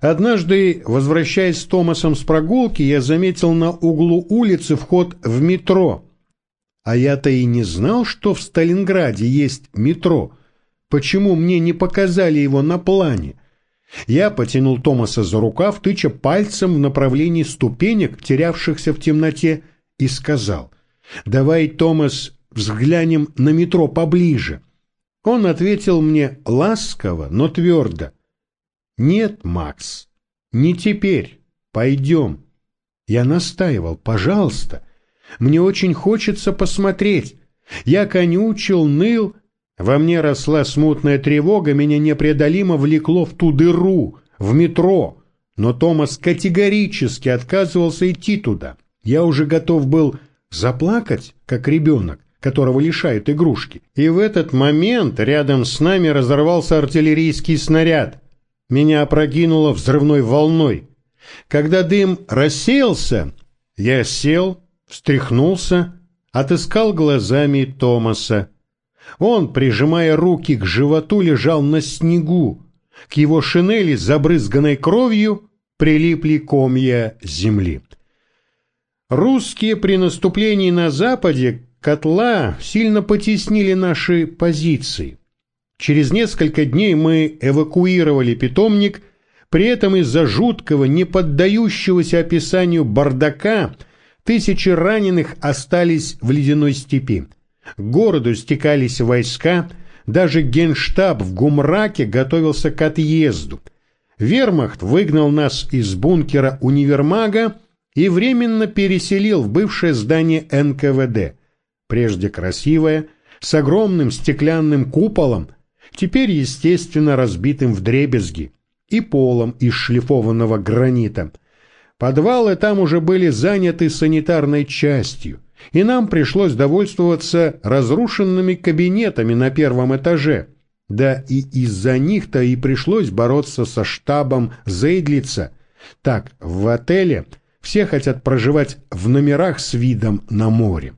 Однажды, возвращаясь с Томасом с прогулки, я заметил на углу улицы вход в метро. А я-то и не знал, что в Сталинграде есть метро. Почему мне не показали его на плане? Я потянул Томаса за рукав, тыча пальцем в направлении ступенек, терявшихся в темноте, и сказал, «Давай, Томас, взглянем на метро поближе». Он ответил мне ласково, но твердо, «Нет, Макс, не теперь. Пойдем». Я настаивал, «Пожалуйста, мне очень хочется посмотреть». Я конючил, ныл. Во мне росла смутная тревога, меня непреодолимо влекло в ту дыру, в метро. Но Томас категорически отказывался идти туда. Я уже готов был заплакать, как ребенок, которого лишают игрушки. И в этот момент рядом с нами разорвался артиллерийский снаряд. Меня опрокинуло взрывной волной. Когда дым рассеялся, я сел, встряхнулся, отыскал глазами Томаса. Он, прижимая руки к животу, лежал на снегу. К его шинели, забрызганной кровью, прилипли комья земли. Русские при наступлении на западе котла сильно потеснили наши позиции. Через несколько дней мы эвакуировали питомник, при этом из-за жуткого, не поддающегося описанию бардака тысячи раненых остались в ледяной степи. К городу стекались войска, даже генштаб в Гумраке готовился к отъезду. Вермахт выгнал нас из бункера универмага и временно переселил в бывшее здание НКВД, прежде красивое, с огромным стеклянным куполом, теперь, естественно, разбитым в дребезги, и полом из шлифованного гранита. Подвалы там уже были заняты санитарной частью, и нам пришлось довольствоваться разрушенными кабинетами на первом этаже. Да и из-за них-то и пришлось бороться со штабом Зейдлица. Так, в отеле все хотят проживать в номерах с видом на море.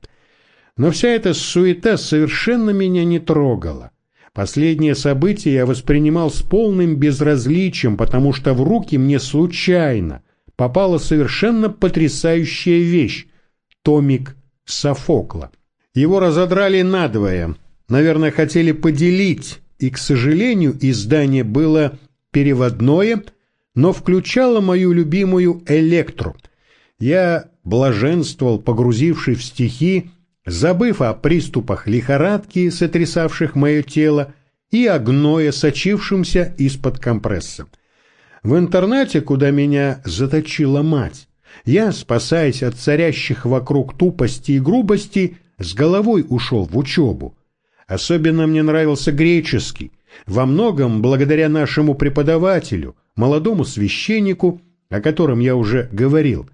Но вся эта суета совершенно меня не трогала. Последнее событие я воспринимал с полным безразличием, потому что в руки мне случайно попала совершенно потрясающая вещь — томик Софокла. Его разодрали надвое, наверное, хотели поделить, и, к сожалению, издание было переводное, но включало мою любимую Электру. Я блаженствовал, погрузивший в стихи, забыв о приступах лихорадки, сотрясавших мое тело, и о гное, сочившемся из-под компресса. В интернате, куда меня заточила мать, я, спасаясь от царящих вокруг тупости и грубости, с головой ушел в учебу. Особенно мне нравился греческий, во многом благодаря нашему преподавателю, молодому священнику, о котором я уже говорил.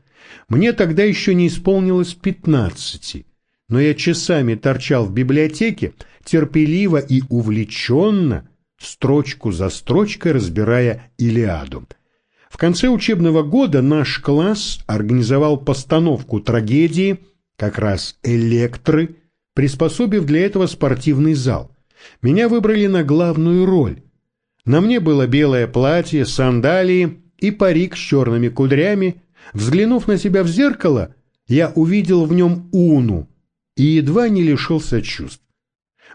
Мне тогда еще не исполнилось пятнадцати, но я часами торчал в библиотеке, терпеливо и увлеченно, строчку за строчкой разбирая Илиаду. В конце учебного года наш класс организовал постановку трагедии, как раз «Электры», приспособив для этого спортивный зал. Меня выбрали на главную роль. На мне было белое платье, сандалии и парик с черными кудрями. Взглянув на себя в зеркало, я увидел в нем Уну, и едва не лишился чувств.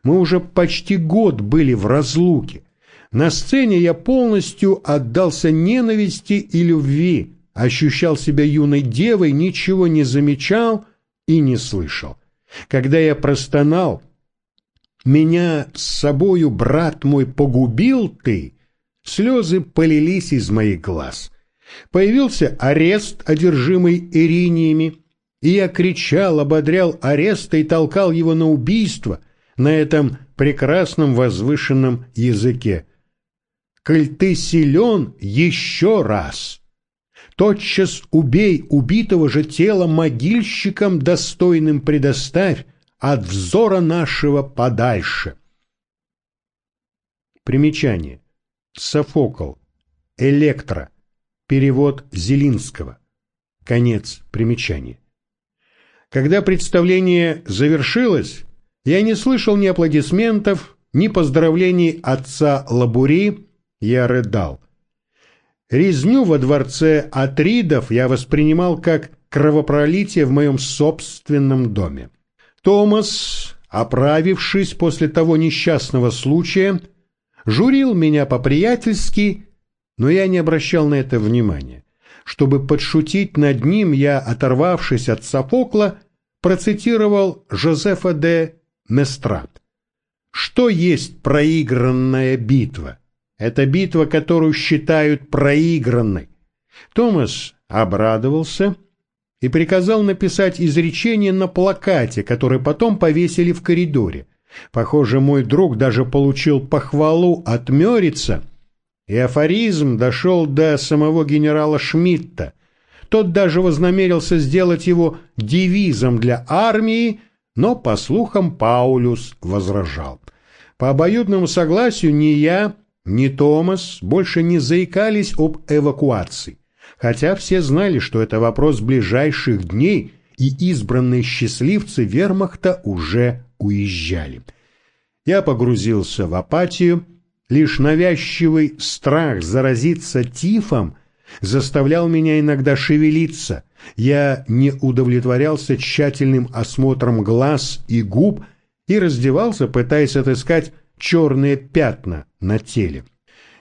Мы уже почти год были в разлуке. На сцене я полностью отдался ненависти и любви, ощущал себя юной девой, ничего не замечал и не слышал. Когда я простонал «Меня с собою, брат мой, погубил ты», слезы полились из моих глаз. Появился арест, одержимый ириниями, и я кричал, ободрял ареста и толкал его на убийство на этом прекрасном возвышенном языке. «Коль ты силен, еще раз!» Тотчас убей убитого же тела могильщикам достойным предоставь, от взора нашего подальше. Примечание. Софокл. Электро. Перевод Зелинского. Конец примечания. Когда представление завершилось, я не слышал ни аплодисментов, ни поздравлений отца Лабури, я рыдал. Резню во дворце Атридов я воспринимал как кровопролитие в моем собственном доме. Томас, оправившись после того несчастного случая, журил меня по-приятельски, но я не обращал на это внимания. Чтобы подшутить над ним, я, оторвавшись от Софокла, процитировал Жозефа де Местрат. Что есть проигранная битва? Это битва, которую считают проигранной. Томас обрадовался и приказал написать изречение на плакате, который потом повесили в коридоре. Похоже, мой друг даже получил похвалу от Мёрица, и афоризм дошел до самого генерала Шмидта. Тот даже вознамерился сделать его девизом для армии, но, по слухам, Паулюс возражал. По обоюдному согласию ни я, ни Томас больше не заикались об эвакуации, хотя все знали, что это вопрос ближайших дней, и избранные счастливцы вермахта уже уезжали. Я погрузился в апатию, лишь навязчивый страх заразиться тифом заставлял меня иногда шевелиться. Я не удовлетворялся тщательным осмотром глаз и губ и раздевался, пытаясь отыскать черные пятна на теле.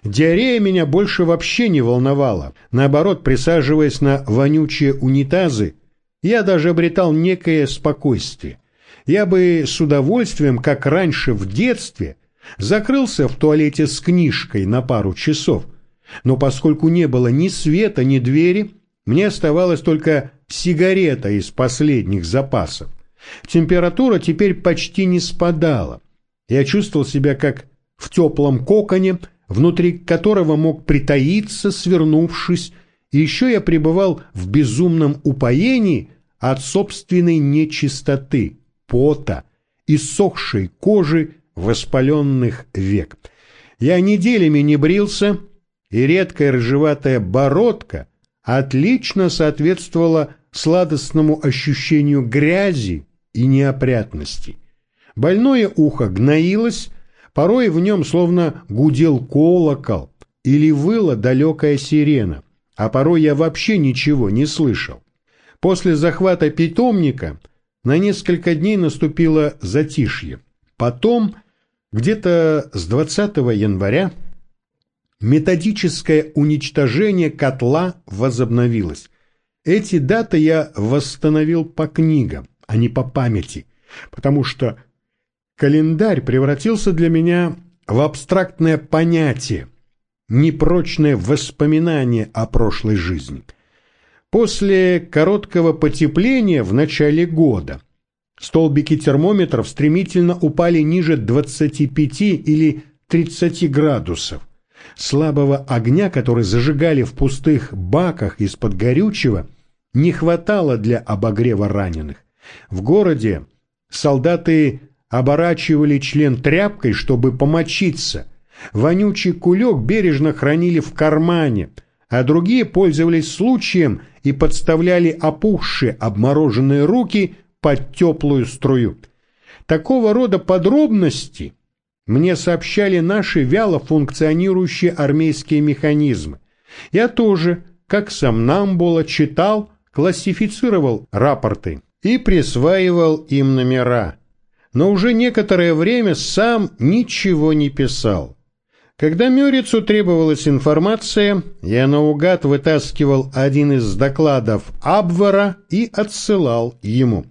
Диарея меня больше вообще не волновала. Наоборот, присаживаясь на вонючие унитазы, я даже обретал некое спокойствие. Я бы с удовольствием, как раньше в детстве, закрылся в туалете с книжкой на пару часов. Но поскольку не было ни света, ни двери, мне оставалась только сигарета из последних запасов. Температура теперь почти не спадала. Я чувствовал себя как в теплом коконе, внутри которого мог притаиться, свернувшись, и еще я пребывал в безумном упоении от собственной нечистоты, пота, иссохшей кожи, воспаленных век. Я неделями не брился, и редкая рыжеватая бородка отлично соответствовала сладостному ощущению грязи и неопрятности. Больное ухо гноилось, порой в нем словно гудел колокол или выла далекая сирена, а порой я вообще ничего не слышал. После захвата питомника на несколько дней наступило затишье. Потом, где-то с 20 января, методическое уничтожение котла возобновилось. Эти даты я восстановил по книгам, а не по памяти, потому что Календарь превратился для меня в абстрактное понятие, непрочное воспоминание о прошлой жизни. После короткого потепления в начале года столбики термометров стремительно упали ниже 25 или 30 градусов. Слабого огня, который зажигали в пустых баках из-под горючего, не хватало для обогрева раненых. В городе солдаты оборачивали член тряпкой, чтобы помочиться. Вонючий кулек бережно хранили в кармане, а другие пользовались случаем и подставляли опухшие обмороженные руки под теплую струю. Такого рода подробности мне сообщали наши вяло функционирующие армейские механизмы. Я тоже, как сам Намбола, читал, классифицировал рапорты и присваивал им номера – но уже некоторое время сам ничего не писал. Когда Мюрицу требовалась информация, я наугад вытаскивал один из докладов Абвера и отсылал ему.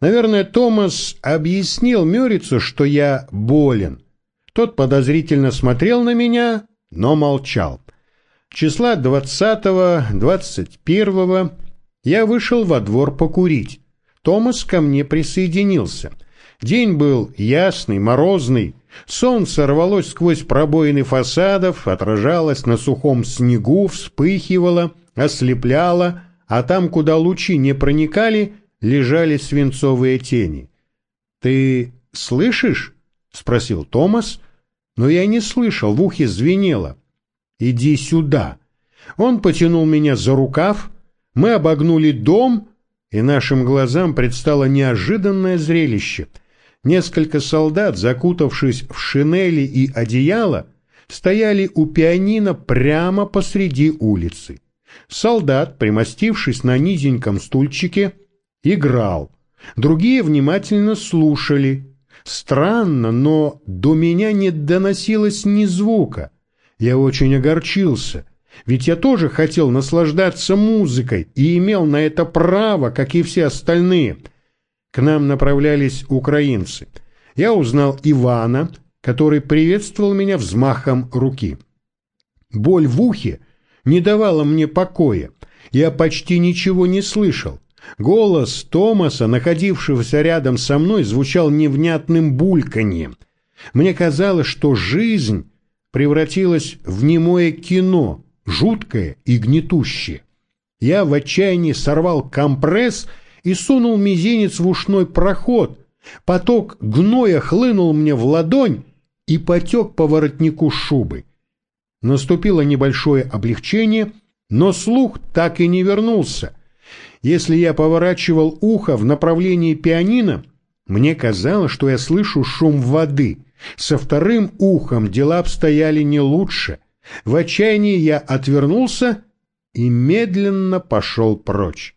Наверное, Томас объяснил Мюрицу, что я болен. Тот подозрительно смотрел на меня, но молчал. Числа 20-21 я вышел во двор покурить. Томас ко мне присоединился — День был ясный, морозный. Солнце рвалось сквозь пробоины фасадов, отражалось на сухом снегу, вспыхивало, ослепляло, а там, куда лучи не проникали, лежали свинцовые тени. «Ты слышишь?» — спросил Томас, но я не слышал, в ухе звенело. «Иди сюда». Он потянул меня за рукав, мы обогнули дом, и нашим глазам предстало неожиданное зрелище — Несколько солдат, закутавшись в шинели и одеяло, стояли у пианино прямо посреди улицы. Солдат, примостившись на низеньком стульчике, играл. Другие внимательно слушали. Странно, но до меня не доносилось ни звука. Я очень огорчился, ведь я тоже хотел наслаждаться музыкой и имел на это право, как и все остальные. К нам направлялись украинцы. Я узнал Ивана, который приветствовал меня взмахом руки. Боль в ухе не давала мне покоя. Я почти ничего не слышал. Голос Томаса, находившегося рядом со мной, звучал невнятным бульканьем. Мне казалось, что жизнь превратилась в немое кино, жуткое и гнетущее. Я в отчаянии сорвал компресс и сунул мизинец в ушной проход. Поток гноя хлынул мне в ладонь и потек по воротнику шубы. Наступило небольшое облегчение, но слух так и не вернулся. Если я поворачивал ухо в направлении пианино, мне казалось, что я слышу шум воды. Со вторым ухом дела обстояли не лучше. В отчаянии я отвернулся и медленно пошел прочь.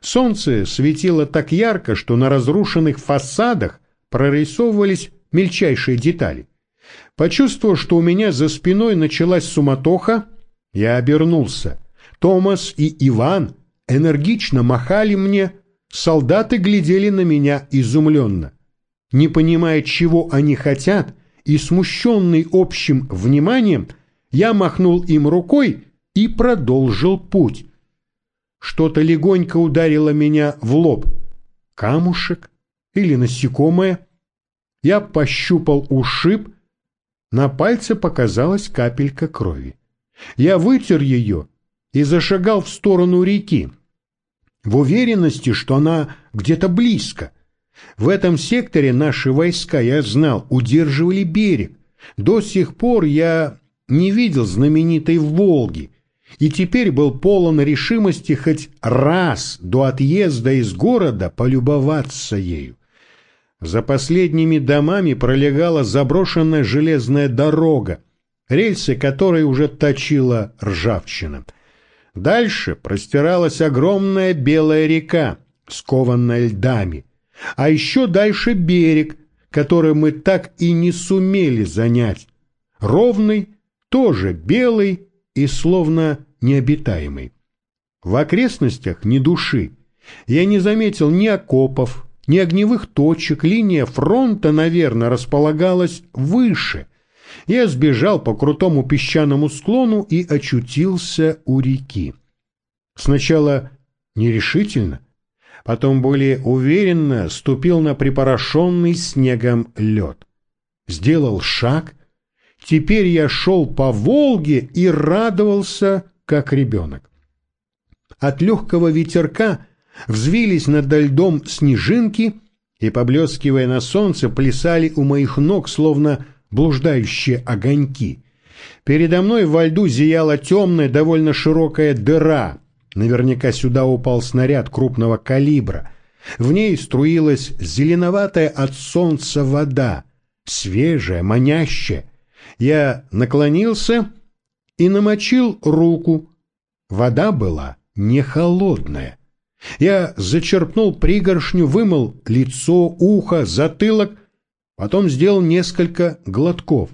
Солнце светило так ярко, что на разрушенных фасадах прорисовывались мельчайшие детали. Почувствовав, что у меня за спиной началась суматоха, я обернулся. Томас и Иван энергично махали мне, солдаты глядели на меня изумленно. Не понимая, чего они хотят, и смущенный общим вниманием, я махнул им рукой и продолжил путь. Что-то легонько ударило меня в лоб. Камушек или насекомое. Я пощупал ушиб, на пальце показалась капелька крови. Я вытер ее и зашагал в сторону реки, в уверенности, что она где-то близко. В этом секторе наши войска, я знал, удерживали берег. До сих пор я не видел знаменитой Волги, и теперь был полон решимости хоть раз до отъезда из города полюбоваться ею. За последними домами пролегала заброшенная железная дорога, рельсы которой уже точила ржавчина. Дальше простиралась огромная белая река, скованная льдами, а еще дальше берег, который мы так и не сумели занять, ровный, тоже белый и словно необитаемый. В окрестностях ни души. Я не заметил ни окопов, ни огневых точек, линия фронта, наверное, располагалась выше – я сбежал по крутому песчаному склону и очутился у реки. Сначала нерешительно, потом более уверенно ступил на припорошенный снегом лед. Сделал шаг. Теперь я шел по Волге и радовался, как ребенок. От легкого ветерка взвились над льдом снежинки и, поблескивая на солнце, плясали у моих ног, словно блуждающие огоньки. Передо мной во льду зияла темная, довольно широкая дыра. Наверняка сюда упал снаряд крупного калибра. В ней струилась зеленоватая от солнца вода, свежая, манящая. Я наклонился и намочил руку. Вода была не холодная. Я зачерпнул пригоршню, вымыл лицо, ухо, затылок — Потом сделал несколько глотков.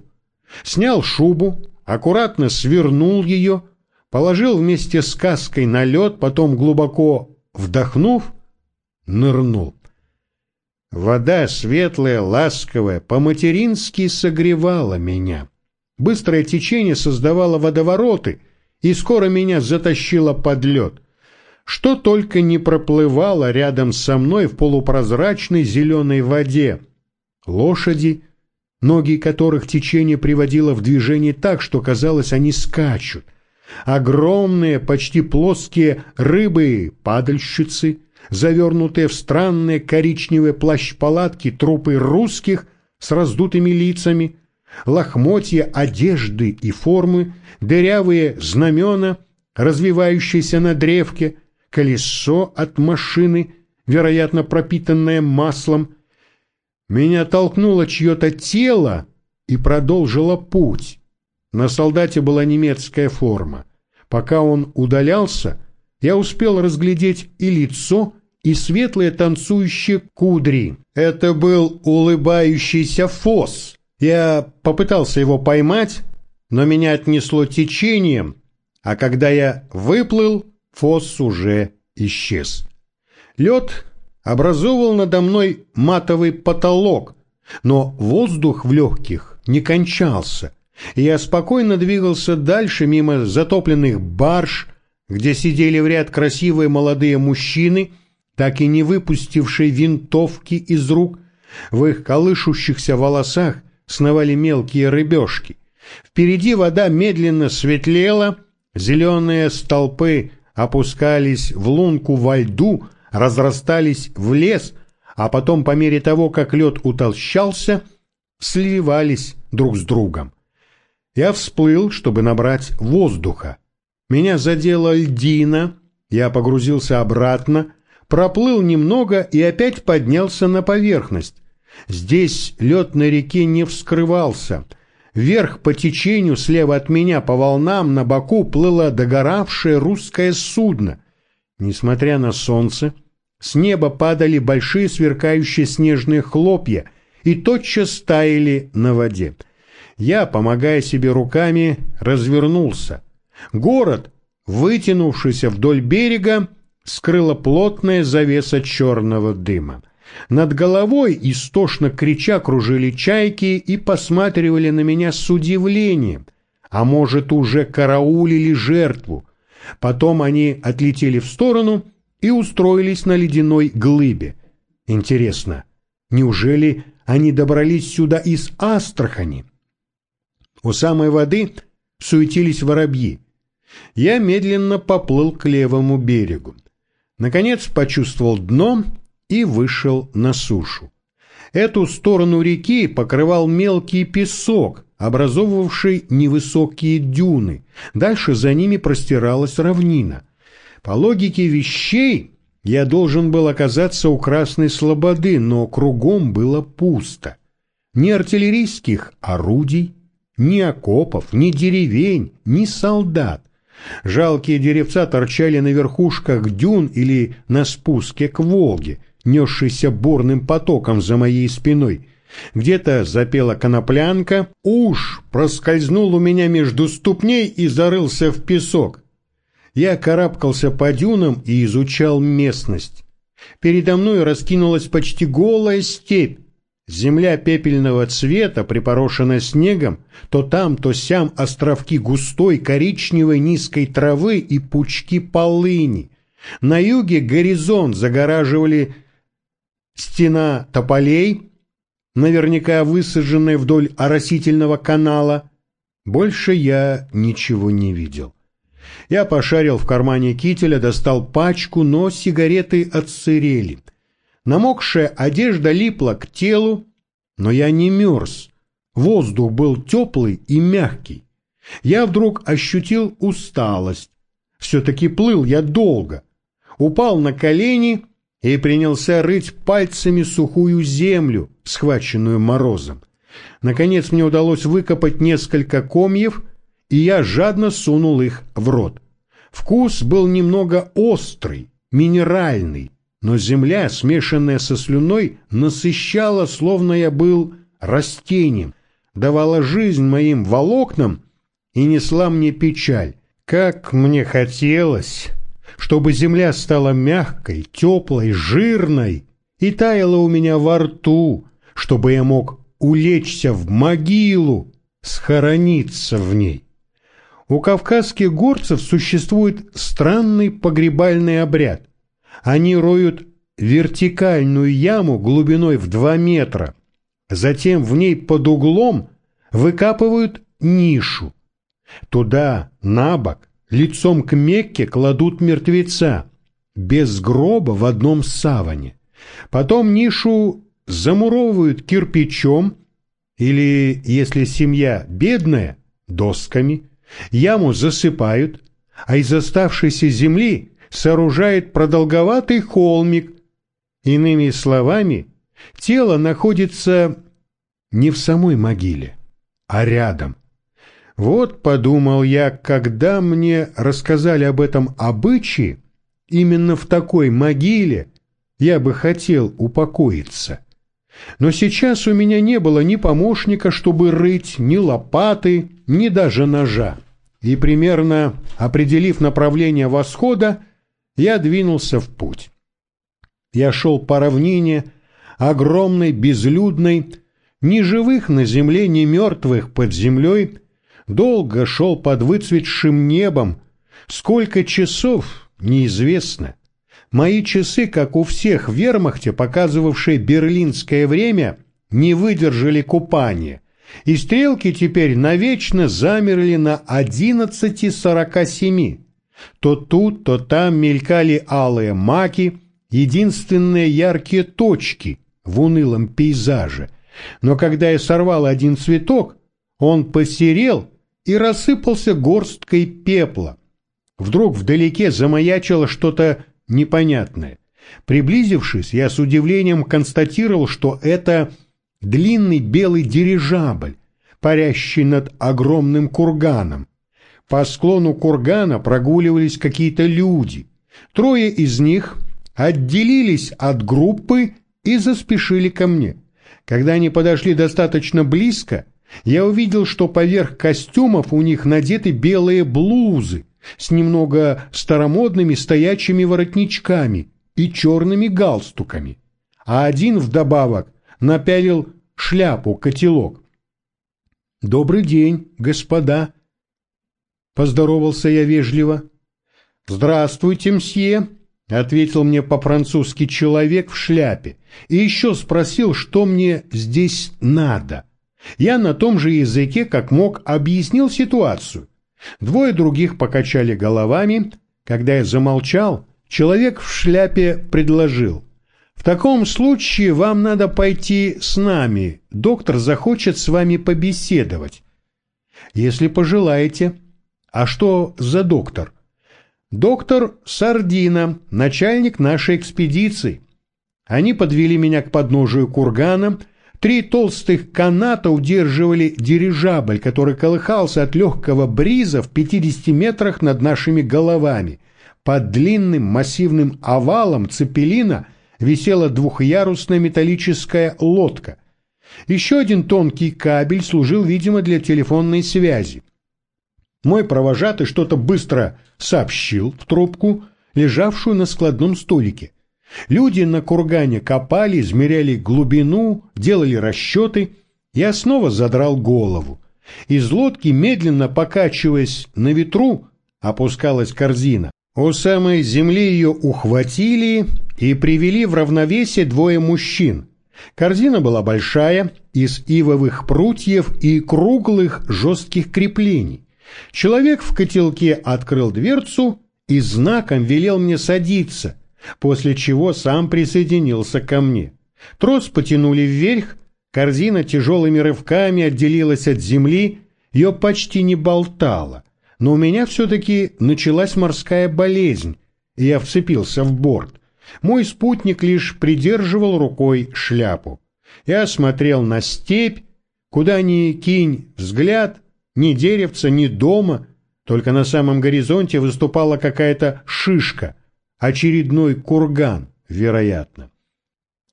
Снял шубу, аккуратно свернул ее, положил вместе с каской на лед, потом глубоко вдохнув, нырнул. Вода светлая, ласковая, по-матерински согревала меня. Быстрое течение создавало водовороты, и скоро меня затащило под лед. Что только не проплывало рядом со мной в полупрозрачной зеленой воде — Лошади, ноги которых течение приводило в движение так, что казалось, они скачут. Огромные, почти плоские рыбы-падальщицы, завернутые в странные коричневые плащ-палатки трупы русских с раздутыми лицами, лохмотья одежды и формы, дырявые знамена, развивающиеся на древке, колесо от машины, вероятно, пропитанное маслом, меня толкнуло чье-то тело и продолжило путь. На солдате была немецкая форма. Пока он удалялся, я успел разглядеть и лицо, и светлые танцующие кудри. Это был улыбающийся фос. Я попытался его поймать, но меня отнесло течением, а когда я выплыл, фос уже исчез. Лед образовывал надо мной матовый потолок, но воздух в легких не кончался, и я спокойно двигался дальше мимо затопленных барж, где сидели в ряд красивые молодые мужчины, так и не выпустившие винтовки из рук, в их колышущихся волосах сновали мелкие рыбешки. Впереди вода медленно светлела, зеленые столпы опускались в лунку во льду, разрастались в лес, а потом по мере того, как лед утолщался, сливались друг с другом. Я всплыл, чтобы набрать воздуха. Меня задела льдина, я погрузился обратно, проплыл немного и опять поднялся на поверхность. Здесь лед на реке не вскрывался. Вверх по течению, слева от меня по волнам, на боку плыло догоравшее русское судно. Несмотря на солнце, с неба падали большие сверкающие снежные хлопья и тотчас таяли на воде. Я, помогая себе руками, развернулся. Город, вытянувшийся вдоль берега, скрыла плотная завеса черного дыма. Над головой, истошно крича, кружили чайки и посматривали на меня с удивлением, а может, уже караулили жертву. Потом они отлетели в сторону и устроились на ледяной глыбе. Интересно, неужели они добрались сюда из Астрахани? У самой воды суетились воробьи. Я медленно поплыл к левому берегу. Наконец почувствовал дно и вышел на сушу. Эту сторону реки покрывал мелкий песок, образовывавший невысокие дюны. Дальше за ними простиралась равнина. По логике вещей я должен был оказаться у Красной Слободы, но кругом было пусто. Ни артиллерийских орудий, ни окопов, ни деревень, ни солдат. Жалкие деревца торчали на верхушках дюн или на спуске к Волге – несшийся бурным потоком за моей спиной. Где-то запела коноплянка, уж проскользнул у меня между ступней и зарылся в песок. Я карабкался по дюнам и изучал местность. Передо мной раскинулась почти голая степь. Земля пепельного цвета, припорошенная снегом, то там, то сям островки густой коричневой низкой травы и пучки полыни. На юге горизонт загораживали стена тополей, наверняка высаженная вдоль оросительного канала. Больше я ничего не видел. Я пошарил в кармане кителя, достал пачку, но сигареты отсырели. Намокшая одежда липла к телу, но я не мерз. Воздух был теплый и мягкий. Я вдруг ощутил усталость. Все-таки плыл я долго. Упал на колени и принялся рыть пальцами сухую землю, схваченную морозом. Наконец мне удалось выкопать несколько комьев, и я жадно сунул их в рот. Вкус был немного острый, минеральный, но земля, смешанная со слюной, насыщала, словно я был растением, давала жизнь моим волокнам и несла мне печаль. Как мне хотелось чтобы земля стала мягкой, теплой, жирной и таяла у меня во рту, чтобы я мог улечься в могилу, схорониться в ней. У кавказских горцев существует странный погребальный обряд. Они роют вертикальную яму глубиной в два метра, затем в ней под углом выкапывают нишу. Туда, на бок, лицом к Мекке кладут мертвеца, без гроба в одном саване. Потом нишу замуровывают кирпичом или, если семья бедная, досками, яму засыпают, а из оставшейся земли сооружает продолговатый холмик. Иными словами, тело находится не в самой могиле, а рядом. Вот, подумал я, когда мне рассказали об этом обычае, именно в такой могиле я бы хотел упокоиться. Но сейчас у меня не было ни помощника, чтобы рыть, ни лопаты, ни даже ножа. И примерно определив направление восхода, я двинулся в путь. Я шел по равнине, огромной, безлюдной, ни живых на земле, ни мертвых под землей, долго шел под выцветшим небом, сколько часов — неизвестно. Мои часы, как у всех в вермахте, показывавшие берлинское время, не выдержали купания, и стрелки теперь навечно замерли на 11.47. То тут, то там мелькали алые маки, единственные яркие точки в унылом пейзаже. Но когда я сорвал один цветок, он посерел и рассыпался горсткой пепла. Вдруг вдалеке замаячило что-то непонятное. Приблизившись, я с удивлением констатировал, что это длинный белый дирижабль, парящий над огромным курганом. По склону кургана прогуливались какие-то люди. Трое из них отделились от группы и заспешили ко мне. Когда они подошли достаточно близко, я увидел, что поверх костюмов у них надеты белые блузы с немного старомодными стоячими воротничками и черными галстуками, а один вдобавок напялил шляпу-котелок. «Добрый день, господа!» Поздоровался я вежливо. «Здравствуйте, мсье!» — ответил мне по-французски человек в шляпе и еще спросил, что мне здесь надо. Я на том же языке, как мог, объяснил ситуацию. Двое других покачали головами. Когда я замолчал, человек в шляпе предложил. «В таком случае вам надо пойти с нами. Доктор захочет с вами побеседовать». «Если пожелаете». «А что за доктор?» «Доктор Сардина, начальник нашей экспедиции». Они подвели меня к подножию кургана, Три толстых каната удерживали дирижабль, который колыхался от легкого бриза в 50 метрах над нашими головами. Под длинным массивным овалом цепелина висела двухъярусная металлическая лодка. Еще один тонкий кабель служил, видимо, для телефонной связи. Мой провожатый что-то быстро сообщил в трубку, лежавшую на складном столике. Люди на кургане копали, измеряли глубину, делали расчеты. Я снова задрал голову. Из лодки, медленно покачиваясь на ветру, опускалась корзина. У самой земли ее ухватили и привели в равновесие двое мужчин. Корзина была большая, из ивовых прутьев и круглых жестких креплений. Человек в котелке открыл дверцу и знаком велел мне садиться – после чего сам присоединился ко мне. Трос потянули вверх, корзина тяжелыми рывками отделилась от земли, ее почти не болтало, но у меня все-таки началась морская болезнь, и я вцепился в борт. Мой спутник лишь придерживал рукой шляпу. Я смотрел на степь, куда ни кинь взгляд, ни деревца, ни дома, только на самом горизонте выступала какая-то шишка — очередной курган, вероятно.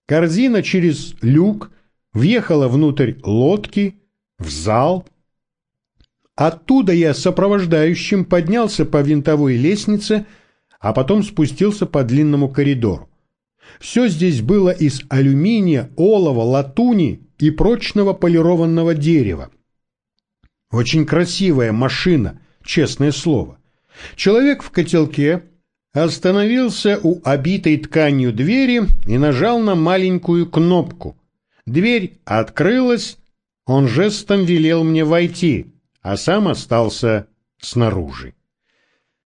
Корзина через люк въехала внутрь лодки, в зал. Оттуда я сопровождающим поднялся по винтовой лестнице, а потом спустился по длинному коридору. Все здесь было из алюминия, олова, латуни и прочного полированного дерева. Очень красивая машина, честное слово. Человек в котелке остановился у обитой тканью двери и нажал на маленькую кнопку. Дверь открылась, он жестом велел мне войти, а сам остался снаружи.